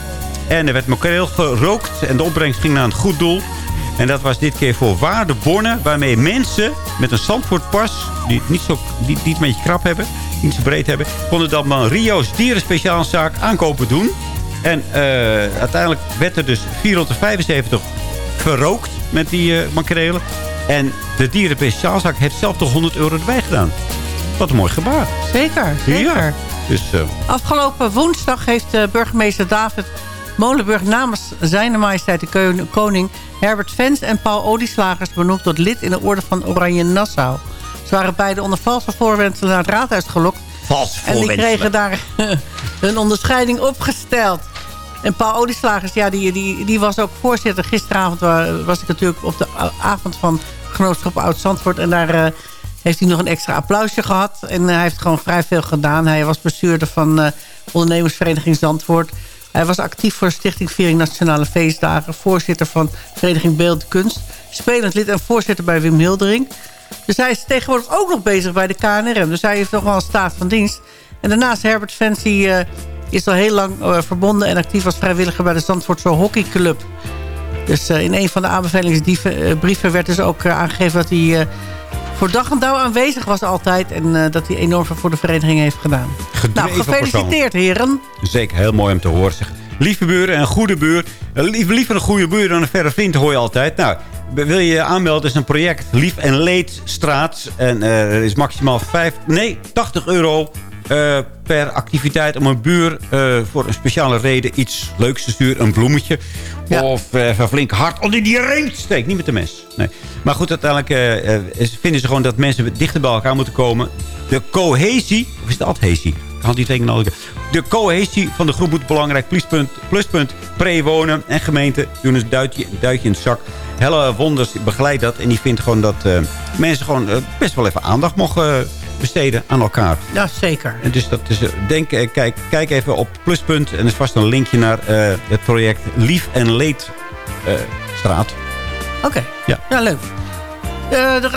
En er werd makreel gerookt. En de opbrengst ging naar een goed doel. En dat was dit keer voor waardebonnen. Waarmee mensen met een Zandvoortpas, die het niet, zo, die, die het een beetje krap hebben, niet zo breed hebben, konden dan maar Rio's dierenspeciaalzaak aankopen doen. En eh, uiteindelijk werd er dus 475 gerookt met die eh makrelen. En de dierenspeciaalzaak heeft zelf toch 100 euro erbij gedaan. Wat een mooi gebaar. Zeker, zeker. Ja. Dus eh, Afgelopen woensdag heeft eh, burgemeester David Molenburg namens zijn majesteit de koning... Herbert Vens en Paul Olieslagers benoemd tot lid in de orde van Oranje Nassau. Ze waren beide onder valse voorwendselen naar het raadhuis gelokt. Valse En die voorwendselen. kregen daar een onderscheiding opgesteld. En Paul Olieslagers, ja, die, die, die was ook voorzitter. Gisteravond wa- was ik natuurlijk op de avond van Genootschap Oud-Zandvoort. En daar eh, heeft hij nog een extra applausje gehad. En eh, hij heeft gewoon vrij veel gedaan. Hij was bestuurder van eh, ondernemersvereniging Zandvoort. Hij was actief voor Stichting Viering Nationale Feestdagen. Voorzitter van Vereniging Beeld Kunst. Spelend lid en voorzitter bij Wim Hildering. Dus hij is tegenwoordig ook nog bezig bij de KNRM. Dus hij heeft nog wel een staat van dienst. En daarnaast Herbert Fancy is al heel lang eh, verbonden... en actief als vrijwilliger bij de Zandvoortse Hockeyclub. Dus eh, in een van de aanbevelingsbrieven werd dus ook eh, aangegeven... dat hij eh, voor dag en dauw aanwezig was altijd... en eh, dat hij enorm veel voor de vereniging heeft gedaan. Gedreven nou, gefeliciteerd heren. Zeker, heel mooi om te horen. Zeg. Lieve buren en een goede buur. Eh, Lief, liever een goede buur dan een verre vriend, hoor je altijd. Nou, wil je je aanmelden, is een project Lief en Leedstraat. En eh, er is maximaal 5, nee, 80 euro eh, per activiteit om een buur eh, voor een speciale reden iets leuks te sturen. Een bloemetje. Of eh, even flink hard onder die ring te steken. Niet met de mes. Nee. Maar goed, uiteindelijk vinden ze gewoon dat mensen dichter bij elkaar moeten komen. De cohesie, of is het adhesie? Had die teken al. De cohesie van de groep moet belangrijk. Pluspunt, pluspunt pre-wonen en gemeente doen een duitje, duitje in de zak. Helle Wonders begeleidt dat. En die vindt gewoon dat mensen gewoon best wel even aandacht mogen besteden aan elkaar. Ja, zeker. En dus dat is, eh, denk, eh, kijk, kijk even op Pluspunt. En er is vast een linkje naar eh, het project Lief en Leed straat. Oké, Ja. ja, leuk.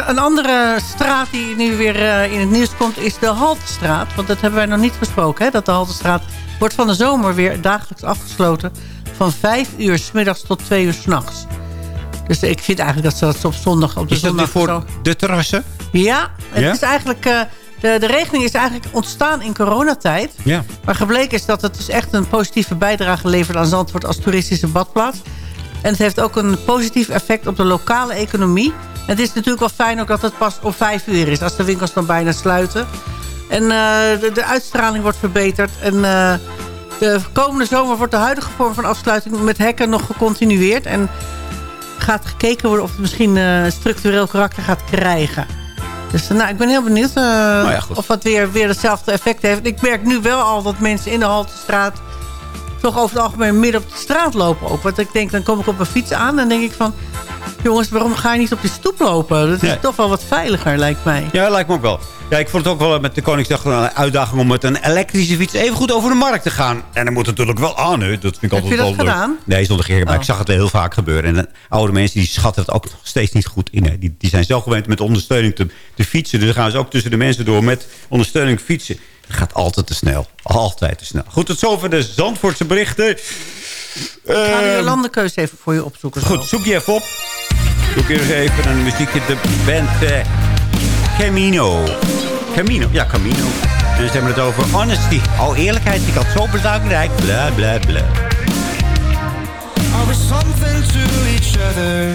Een andere straat die nu weer in het nieuws komt is de Haltestraat. Want dat hebben wij nog niet besproken. Hè? Dat de Haltestraat wordt van de zomer weer dagelijks afgesloten. Van 5 uur s middags tot 2 uur s'nachts. Dus ik vind eigenlijk dat ze dat op zondag op de Is dat zondag nu voor zo- de terrassen? Ja, het Ja? is eigenlijk... eh, de, de regeling is eigenlijk ontstaan in coronatijd. Ja. Maar gebleken is dat het dus echt een positieve bijdrage levert aan Zandvoort als toeristische badplaats. En het heeft ook een positief effect op de lokale economie. Het is natuurlijk wel fijn ook dat het pas om vijf uur is. Als de winkels dan bijna sluiten. En eh, de, de uitstraling wordt verbeterd. En eh, de komende zomer wordt de huidige vorm van afsluiting met hekken nog gecontinueerd. En gaat gekeken worden of het misschien structureel karakter gaat krijgen. Dus eh, nou, ik ben heel benieuwd eh, Nou ja, of het weer, weer hetzelfde effect heeft. Ik merk nu wel al dat mensen in de Haltestraat toch over het algemeen midden op de straat lopen. Ook. Want ik denk, dan kom ik op een fiets aan en dan denk ik van... jongens, waarom ga je niet op die stoep lopen? Dat is Nee. toch wel wat veiliger, lijkt mij. Ja, lijkt me ook wel. Ja, ik vond het ook wel met de Koningsdag een uitdaging om met een elektrische fiets even goed over de markt te gaan. En dan moet het natuurlijk wel aan, hè. Dat vind ik Heb altijd je dat wel leuk. gedaan? Nee, zonder gek, maar Oh. ik zag het wel heel vaak gebeuren. En de oude mensen die schatten het ook nog steeds niet goed in. Hè. Die, die zijn zelf gewend met ondersteuning te, te fietsen. Dus dan gaan ze ook tussen de mensen door met ondersteuning fietsen. Het gaat altijd te snel. Altijd te snel. Goed, tot zover de Zandvoortse berichten. Ik ga de Ehm, landenkeuze even voor je opzoeken. zo. Goed, zoek je even op. Zoek je eens even een muziekje. De band eh, Camino. Camino, ja, Camino. En ze hebben het over honesty. Oh, eerlijkheid ik altijd zo belangrijk. Bla, bla, bla. Are we something to each other?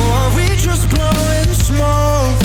Or are we just blowing smoke?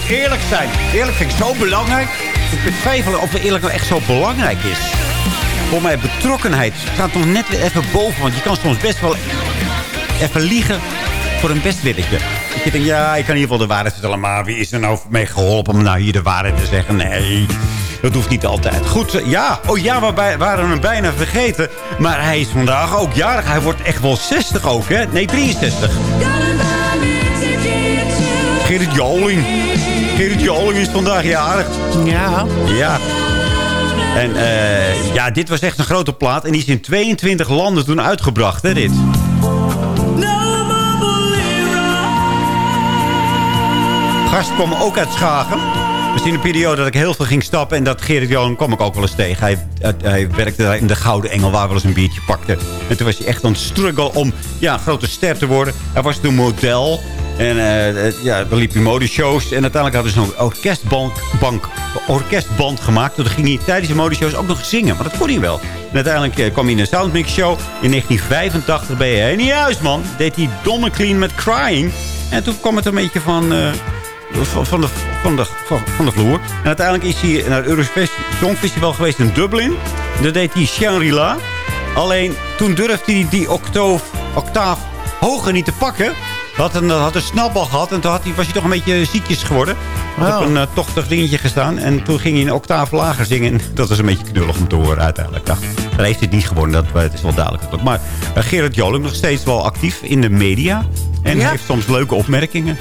Moet eerlijk zijn. Eerlijk vind ik zo belangrijk. Ik betwijfel of het eerlijk nou echt zo belangrijk is. Voor mij betrokkenheid gaat nog net weer even boven. Want je kan soms best wel even liegen voor een bestwilletje. Dat je denkt, ja, ik kan in ieder geval de waarheid vertellen. Maar wie is er nou mee geholpen om nou hier de waarheid te zeggen? Nee, dat hoeft niet altijd. Goed, eh, ja. Oh ja, we waren hem bijna vergeten. Maar hij is vandaag ook jarig. Hij wordt echt wel 60 ook, hè? Nee, 63. Gerrit Joling. Gerrit Joling is vandaag jarig. Ja. Ja. En eh, ja, dit was echt een grote plaat. En die is in 22 landen toen uitgebracht, hè, dit. gast kwam ook uit Schagen. Misschien een periode dat ik heel veel ging stappen. En dat Gerrit Joling kwam ik ook wel eens tegen. Hij, hij, hij werkte daar in de Gouden Engel, waar we wel eens een biertje pakte. En toen was hij echt aan het struggle om ja, een grote ster te worden. Hij was toen model. En eh, ja, dan liep hij modeshows. En uiteindelijk hadden ze zo'n orkestband, bank, orkestband gemaakt. Toen ging hij tijdens de modeshows ook nog zingen. Maar dat kon hij wel. En uiteindelijk eh, kwam hij in een Soundmix show. In 1985 ben je niet juist, man. Deed hij Donna Clean met Crying. En toen kwam het een beetje van... eh, van, de, van, de, van, de vloer. En uiteindelijk is hij naar het Eurovisie Songfestival geweest in Dublin. Daar deed hij Shangri-La. Alleen toen durfde hij die octaaf hoger niet te pakken. Had een, had een snelbal gehad en toen had hij, was hij toch een beetje ziekjes geworden. Had Oh. op een eh, tochtig dingetje gestaan. En toen ging hij een octaaf lager zingen. En dat was een beetje knullig om te horen uiteindelijk. Nou, daar heeft hij het niet gewonnen, dat, het is wel duidelijk. Maar eh, Gerard Joling nog steeds wel actief in de media. En Ja. heeft soms leuke opmerkingen.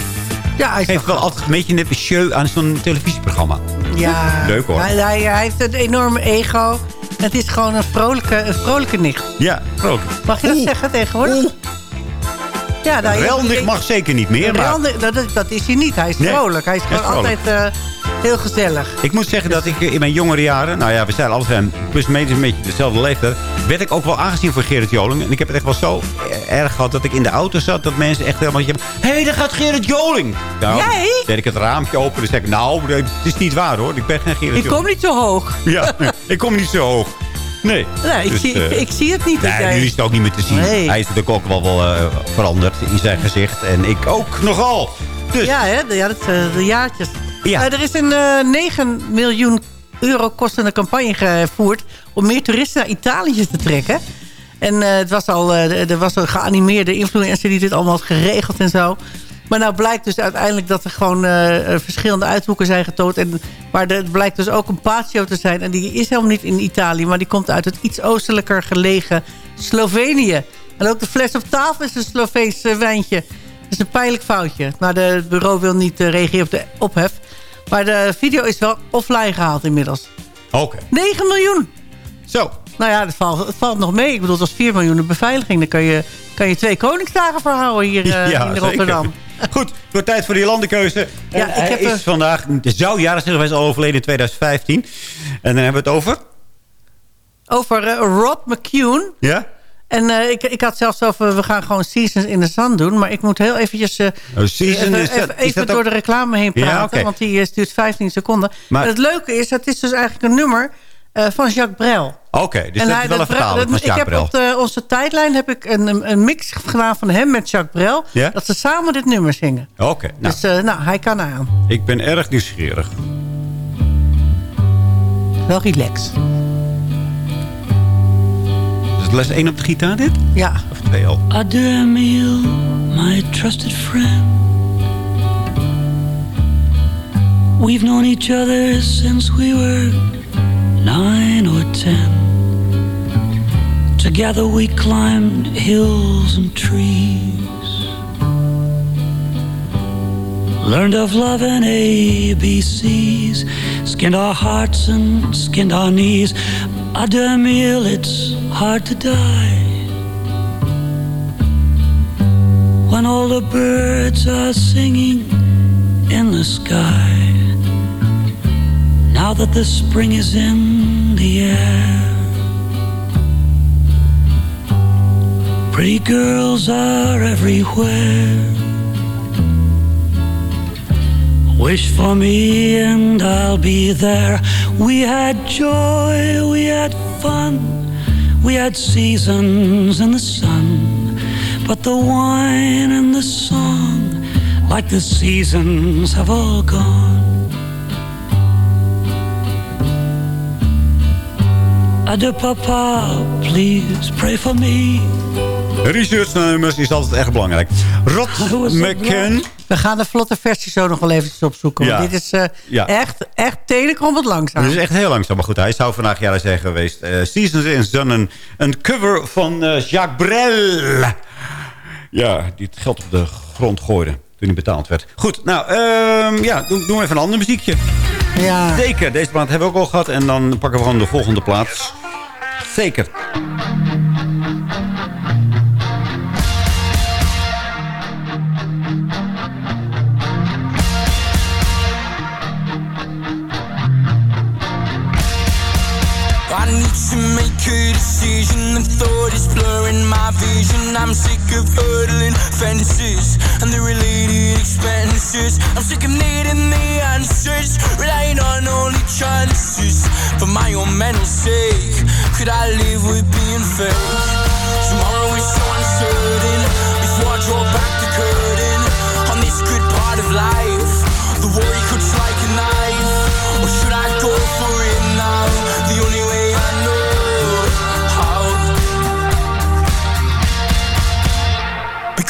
Ja, hij heeft wel altijd een beetje net een show aan zo'n televisieprogramma. Ja, Leuk, hoor. Hij, hij, hij heeft een enorme ego. Het is gewoon een vrolijke, een vrolijke nicht. Ja, vrolijk. Mag je dat zeggen tegenwoordig? Ja, nou, Relnig mag zeker niet meer. Maar Relnig, dat, dat- is hij niet. Hij is vrolijk. Hij is hij is gewoon altijd eh, heel gezellig. ik moet zeggen dat ik in mijn jongere jaren... Nou ja, we zijn allebei plus minus een beetje dezelfde leeftijd... werd ik ook wel aangezien voor Gerrit Joling. En ik heb het echt wel zo erg gehad dat ik in de auto zat... dat mensen echt helemaal... Hé, hey, daar gaat Gerrit Joling! Nou, Jij? deed ik het raampje open en zei ik... Nou, het is niet waar hoor. Ik ben geen Gerrit Ik Joling. kom niet zo hoog. Ja, ik kom niet zo hoog. Nee. Nee, ik, Dus, ik, eh, ik zie het niet. Nee, jij- nu is het ook niet meer te zien. Nee. Hij is natuurlijk ook wel, wel eh, veranderd in zijn gezicht. En ik ook nogal. Dus, Ja, hè? Ja, dat, eh, de jaartjes. Ja. Er is een eh 9 miljoen euro kostende campagne gevoerd... om meer toeristen naar Italië te trekken. En het was al, er was een geanimeerde influencer die dit allemaal had geregeld en zo. Maar nou blijkt dus uiteindelijk dat er gewoon eh, eh, verschillende uithoeken zijn getoond. En, maar er blijkt dus ook een patio te zijn. En die is helemaal niet in Italië, maar die komt uit het iets oostelijker gelegen Slovenië. En ook de fles op tafel is een Sloveens eh, wijntje. Dat is een pijnlijk foutje. Maar de, het bureau wil niet reageren op de ophef. Maar de video is wel offline gehaald inmiddels. Oké. 9 miljoen! Zo. Nou ja, het valt, het valt nog mee. Ik bedoel, het was 4 miljoen de beveiliging. Dan kan je, kan je twee Koningsdagen verhouden hier Ja, in zeker. Goed, het wordt tijd voor die landenkeuze. Ja, En ik hij heb is een- vandaag, de zou jaren zijn geweest, al overleden in 2015. En dan hebben we het over... Over eh, Rod McCune. Ja? En eh, ik, ik had zelfs over, we gaan gewoon Seasons in the Sun doen. Maar ik moet heel eventjes eh, Oh, Season, even, is even, is even door ook- de reclame heen Ja, praten. Want die eh, stuurt 15 seconden. Maar- Maar het leuke is, het is dus eigenlijk een nummer eh, van Jacques Brel. Oké, dus En dat hij- is wel een vertaling van Jacques Ik heb Brel. op de, onze tijdlijn heb ik een, een- mix gedaan van hem met Jacques Brel. Dat ze samen dit nummer zingen. Oké, nou, Dus eh, nou, hij kan aan. ik ben erg nieuwsgierig. Wel relax. Is het les 1 op de gitaar dit? Ja. Of 2 al? Adieu, Emile, my trusted friend. We've known each other since we were nine or ten. Together we climbed hills and trees. Learned of love and ABCs. Skinned our hearts and skinned our knees. Adieu, Emile, it's hard to die. when all the birds are singing in the sky. Now that the spring is in the air, pretty girls are everywhere. Wish for me and I'll be there. We had joy, we had fun, we had seasons in the sun. But the wine and the song, like the seasons, have all gone. Adieu, papa, please pray for me. Researchnummers is altijd erg belangrijk. Rod McCann. We gaan de vlotte versie zo nog wel eventjes opzoeken. Ja. Want dit is eh, Ja. echt, echt tenenkrommend langzaam. Het is echt heel langzaam, maar goed. Hij zou vandaag jaren zijn geweest. Eh, Seasons in Sun, een, een cover van eh, Jacques Brel. Ja, die het geld op de grond gooide toen hij betaald werd. Goed, nou, ehm, ja, doen, doen we even een ander muziekje. Ja. Zeker, deze plaat hebben we ook al gehad. En dan pakken we gewoon de volgende plaats. Zeker. A decision. The thought is blurring my vision. I'm sick of hurdling fences and the related expenses. I'm sick of needing the answers, relying on only chances. For my own mental sake, could I live with being fake? Tomorrow is so uncertain. Before I draw back the curtain on this good part of life, the worry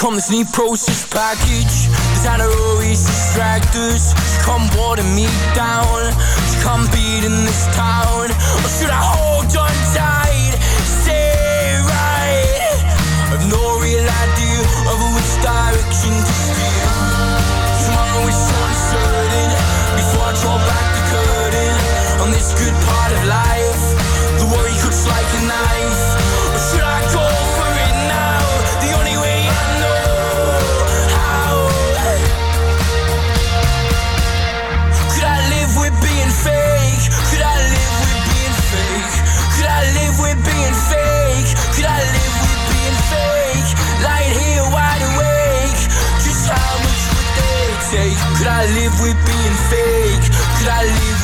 Become this neat process package. Designer always distract us. She come water me down. She come beating this town. Or should I hold on tight? Stay right. I've no real idea of which direction I live with being fake? Could I live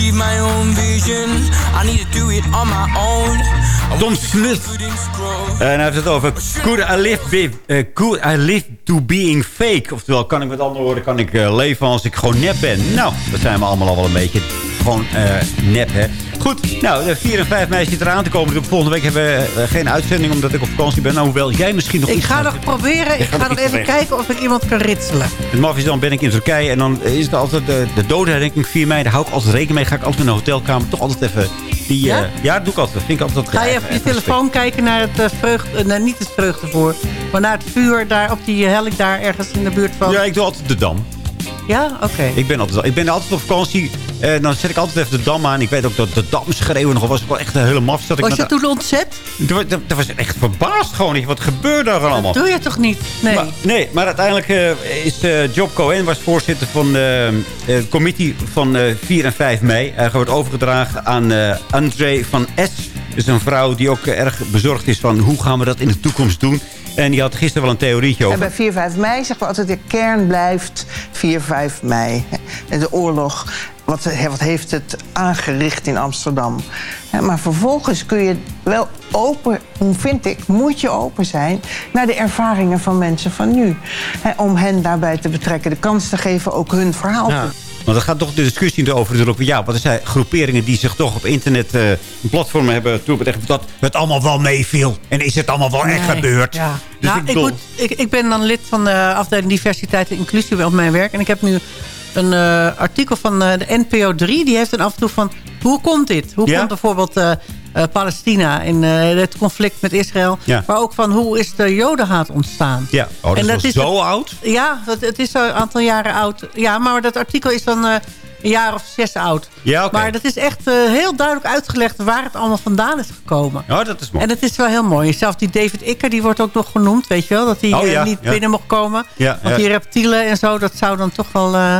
achieve my own vision. I need to do it on my own. Tom Smith. En hij heeft het over could I, live be, eh, could I live to being fake? Oftewel, kan ik met andere woorden, kan ik eh, leven als ik gewoon nep ben? Nou, dat zijn we allemaal al wel een beetje gewoon eh, nep, hè? Goed, nou, de 4 en 5 mei zit eraan te komen. Volgende week hebben we eh, geen uitzending omdat ik op vakantie ben. Nou, hoewel jij misschien nog Ik ga nog proberen. Ik ga nog even kijken of ik iemand kan ritselen. Het maf is dan ben ik in Turkije en dan is het altijd de, de dodenherdenking 4 mei. Daar hou ik altijd rekening mee. Ga ik altijd in een hotelkamer toch altijd even... Die, Ja? ja? ja, dat doe ik altijd. Dat vind ik altijd Ga je even op je telefoon kijken naar het uh, vreugde... eh, nee, niet het vreugdevoer. Maar naar het vuur daar op die uh, helling daar ergens in de buurt van... Ja, ik doe altijd de Dam. Ja? Oké. Ik ben, altijd, ik ben altijd op vakantie. En dan zet ik altijd even de dam aan. Ik weet ook dat de dam schreeuwen nog was. Ik wel echt een hele maf. Was je toen ontzet? Dat dat was echt verbaasd gewoon. Wat gebeurde er allemaal? Dat doe je toch niet? Nee. Maar, nee, maar uiteindelijk eh, is eh, Job Cohen was voorzitter van de eh, committee van eh 4 en 5 mei. Hij wordt overgedragen aan eh, André van S. Dus een vrouw die ook eh, erg bezorgd is van hoe gaan we dat in de toekomst doen. En die had gisteren wel een theorietje over. En bij 4, 5 mei zeggen we altijd... de kern blijft 4, 5 mei. En de oorlog, wat, wat heeft het aangericht in Amsterdam? Hè, Maar vervolgens kun je wel open, vind ik, moet je open zijn... naar de ervaringen van mensen van nu. Hè, Om hen daarbij te betrekken, de kans te geven ook hun verhaal te Want er gaat toch de discussie over natuurlijk. Ja, wat er zijn groeperingen die zich toch op internet eh, een platform hebben toebelegd. Dat het allemaal wel meeviel. En is het allemaal wel echt gebeurd. Ja. Dus nou, ik moet, ik, ik ben dan lid van de afdeling diversiteit en inclusie op mijn werk. En ik heb nu een eh, artikel van eh, de NPO 3. Die heeft een af en toe van, hoe komt dit? Hoe Ja? komt bijvoorbeeld eh, Palestina in het conflict met Israël? Ja. Maar ook van, hoe is de jodenhaat ontstaan? Ja, oh, dat is wel zo oud. Ja, dat, het is een aantal jaren oud. Ja, maar dat artikel is dan een jaar of zes oud. Ja. Maar dat is echt eh, heel duidelijk uitgelegd waar het allemaal vandaan is gekomen. Oh, dat is mooi. En het is wel heel mooi. Zelfs die David Icker, die wordt ook nog genoemd, weet je wel? Dat hij Oh, eh, niet ja. binnen mocht komen. Ja, Want die reptielen en zo, dat zou dan toch wel eh,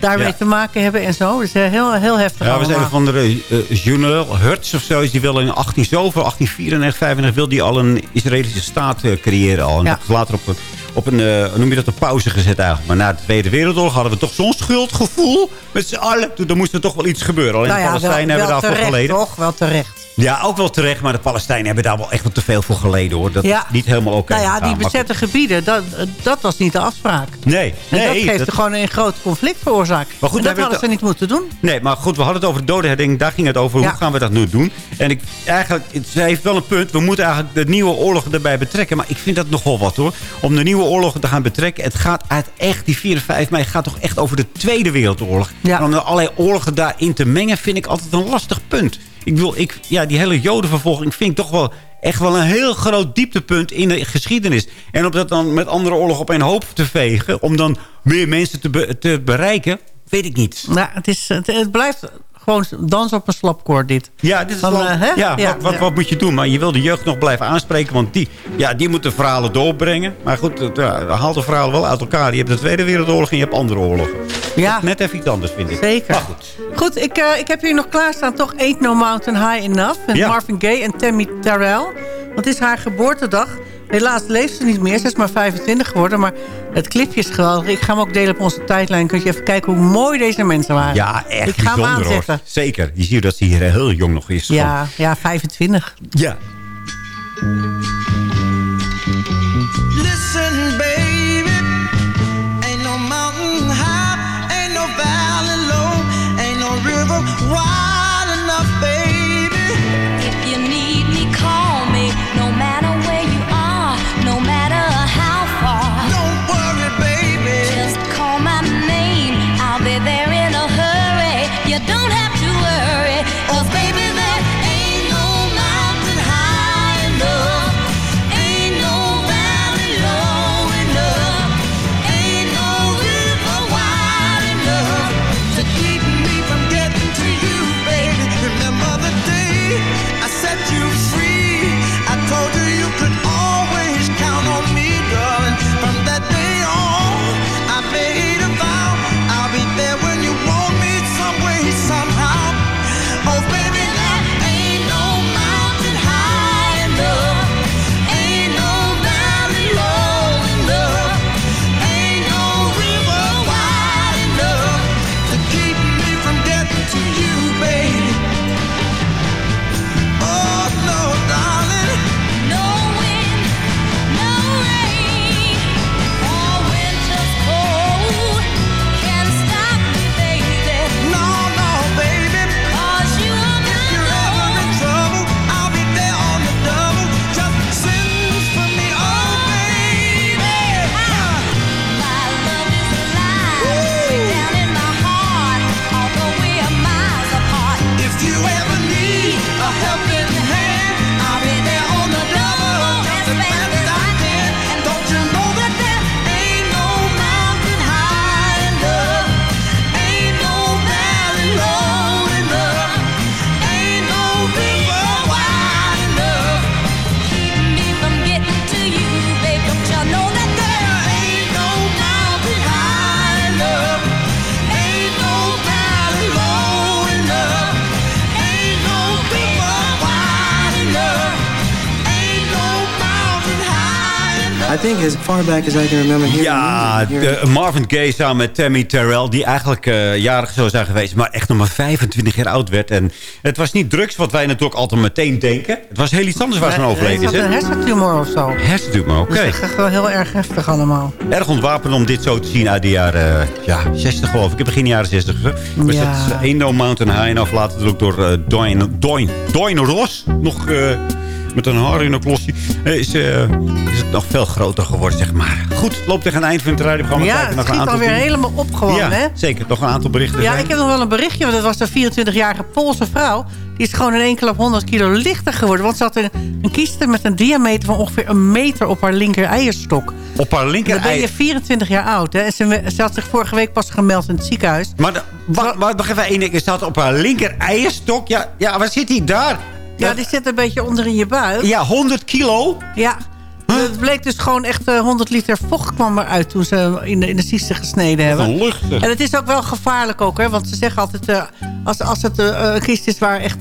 daarmee Ja. te maken hebben en zo. Dus heel, heel heftig Ja, we zijn van de uh, General Hertz of zo. Die wil in 18 zoveel, 1894, 95 wil die al een Israëlische staat creëren al. En Ja. dat is later op, op een, eh, noem je dat, op pauze gezet eigenlijk. Maar na de Tweede Wereldoorlog hadden we toch zo'n schuldgevoel met z'n allen. Toen er moest er toch wel iets gebeuren. Alleen Nou de ja, wel, Palestijnen wel hebben daarvoor geleden. toch? Wel terecht. Ja, ook wel terecht. Maar de Palestijnen hebben daar wel echt wat te veel voor geleden hoor. Dat Ja. is niet helemaal oké. nou ja, die bezette gebieden, dat, dat was niet de afspraak. Nee, En nee. dat heeft dat- gewoon een groot conflict veroorzaakt. Maar goed, en dat hadden ze niet moeten doen. Nee, maar goed, we hadden het over de dodenherdenking. Daar ging het over. Ja. Hoe gaan we dat nu doen? En ik, eigenlijk, ze heeft wel een punt. We moeten eigenlijk de nieuwe oorlogen erbij betrekken. Maar ik vind dat nogal wat hoor. Om de nieuwe oorlogen te gaan betrekken. Het gaat uit echt, die 4 en 5 mei gaat toch echt over de Tweede Wereldoorlog. En om er allerlei oorlogen daarin te mengen vind ik altijd een lastig punt. Ik wil, ik, ja, die hele jodenvervolging vind ik toch wel echt wel een heel groot dieptepunt in de geschiedenis. En om dat dan met andere oorlogen op een hoop te vegen... om dan meer mensen te, be- te bereiken, weet ik niet. Nou, het, is, het, het blijft gewoon dans op een slapkoord dit. Ja, dit is Van, wel, eh, ja, Ja, wat, wat, moet je doen? Maar je wil de jeugd nog blijven aanspreken. Want die, ja, die moeten verhalen doorbrengen. Maar goed, het, ja, haalt de verhalen wel uit elkaar. Je hebt de Tweede Wereldoorlog en je hebt andere oorlogen. Ja. Net even iets anders, vind ik. Zeker. Maar goed. Goed, ik, eh, ik heb hier nog klaarstaan toch Ain't No Mountain High Enough. Met. Marvin Gaye en Tammy Terrell. Want het is haar geboortedag. Helaas leeft ze niet meer. Ze is maar 25 geworden. Maar het clipje is geweldig. Ik ga hem ook delen op onze tijdlijn. Kun je even kijken hoe mooi deze mensen waren. Ja, echt Ik ga hem bijzonder hoor. aanzetten. Zeker. Je ziet dat ze hier heel jong nog is. Ja, ja, 25. Ja. Back as I can remember hearing Ja, de Marvin Gaye samen met Tammy Terrell... die eigenlijk eh, jarig zou zijn geweest... maar echt nog maar 25 jaar oud werd. En het was niet drugs, wat wij natuurlijk altijd meteen denken. Het was heel iets anders waar ze aan overleden Is is. een hè? hersentumor of zo? Hersentumor, oké. Dus echt echt wel heel erg heftig allemaal. Erg ontwapend om dit zo te zien uit de jaren eh, ja, 60 geloof ik. Ik heb begin jaren 60. hè. Dus Ja. dat is Ain't No Mountain High Enough. Later ook door eh Doin, Doin, Doin Ross. Nog eh, met een haar in een klosje. Eh, is, eh, is het nog veel groter geworden, zeg maar. Goed, het loopt tegen het eind van het radioprogramma. Ja, het schiet aantal alweer helemaal op gewoon, ja, hè? zeker. Nog een aantal berichten. Ja, zijn. ik heb nog wel een berichtje. Want dat was een 24-jarige Poolse vrouw. Die is gewoon in één klap 100 kilo lichter geworden. Want ze had een, een kiste met een diameter van ongeveer een meter op haar linker eierstok. Op haar linker Dan ben je ei- 24 jaar oud. Hè? En ze, ze had zich vorige week pas gemeld in het ziekenhuis. Maar, de- wacht, wacht, wacht even één ding. Er staat op haar linker eierstok. Ja, ja waar zit hij daar? Ja, die zit een beetje onder in je buik. Ja, 100 kilo? Ja. Het bleek dus gewoon echt eh, 100 liter vocht kwam eruit toen ze in de, in de cyste gesneden hebben. een lucht, zeg. En het is ook wel gevaarlijk ook, hè. Want ze zeggen altijd, eh, als, als het eh, een kist is waar echt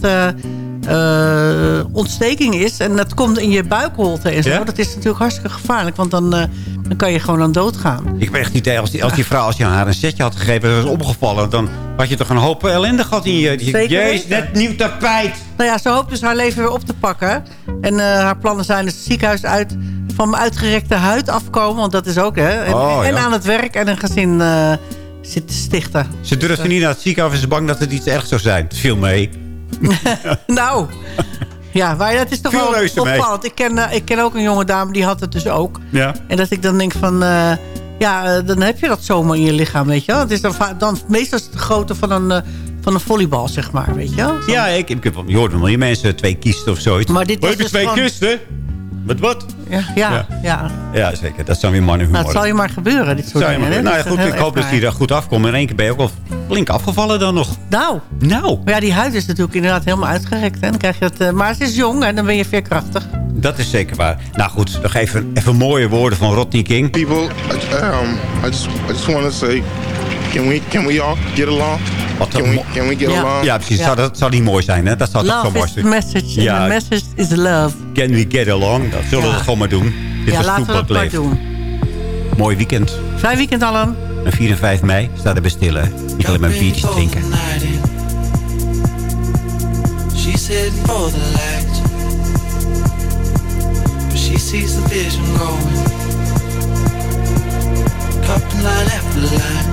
eh, ontsteking is... en dat komt in je buikholte en zo, Ja? dat is natuurlijk hartstikke gevaarlijk. Want dan, eh, dan kan je gewoon aan dood gaan. Ik heb echt idee, als die, als die vrouw als je haar een setje had gegeven... en was opgevallen, dan had je toch een hoop ellende gehad in je... Zeker Jezus, net nieuw tapijt. Nou ja, ze hoopt dus haar leven weer op te pakken. En eh, haar plannen zijn dus het ziekenhuis uit van mijn uitgerekte huid afkomen. Want dat is ook, hè. En, Oh, en ja. aan het werk en een gezin zitten stichten. Ze durfde niet naar het ziekenhuis en ze is bang dat het iets ergs zou zijn. Het viel mee. nou, ja, maar dat is toch Veel wel mee. opvallend. Ik ken, eh, ik ken ook een jonge dame, die had het dus ook. Ja. En dat ik dan denk van... eh, ja, eh, dan heb je dat zomaar in je lichaam, weet je wel. Het is dan, dan meestal is het de grootte van een, van een volleybal, zeg maar, weet je wel. Zo. Ja, ik, ik heb, je hoort wel je mensen twee kiesten of zoiets. Maar dit je dus twee gewoon- kisten? Met wat? Ja, ja, ja. Ja, zeker. Dat zijn weer mannenhumor. Nou, het zal je maar gebeuren, dit soort dingen. nou ja, is goed, ik hoop dat hij er goed afkomt. In één keer ben je ook wel flink afgevallen dan nog. Nou. Nou. Maar ja, die huid is natuurlijk inderdaad helemaal uitgerekt. Hè. Dan krijg je het, eh, maar het is jong en dan ben je veerkrachtig. Dat is zeker waar. Nou goed, nog even, even mooie woorden van Rodney King. People, um, I just, I just want to say, can we, can we all get along? Wat Can een we, can we get Ja. along? Ja, precies. Ja. Zou, dat zou niet mooi zijn, hè? Dat zou toch zo Love mooi is the zijn. message. Ja. And the message is love. Can we get along? Dat zullen we gewoon maar doen. Dit ja, laten we dat maar doen. Mooi weekend. Fijn weekend, Alan. En 4 en 5 mei staat er bij stil, hè? Niet alleen maar biertjes drinken. She's heading for the light, but she sees the vision going. Cupping line after line.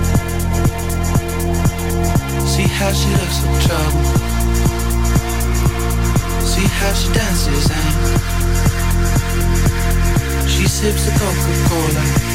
See how she looks for trouble. See how she dances and she sips the Coca-Cola.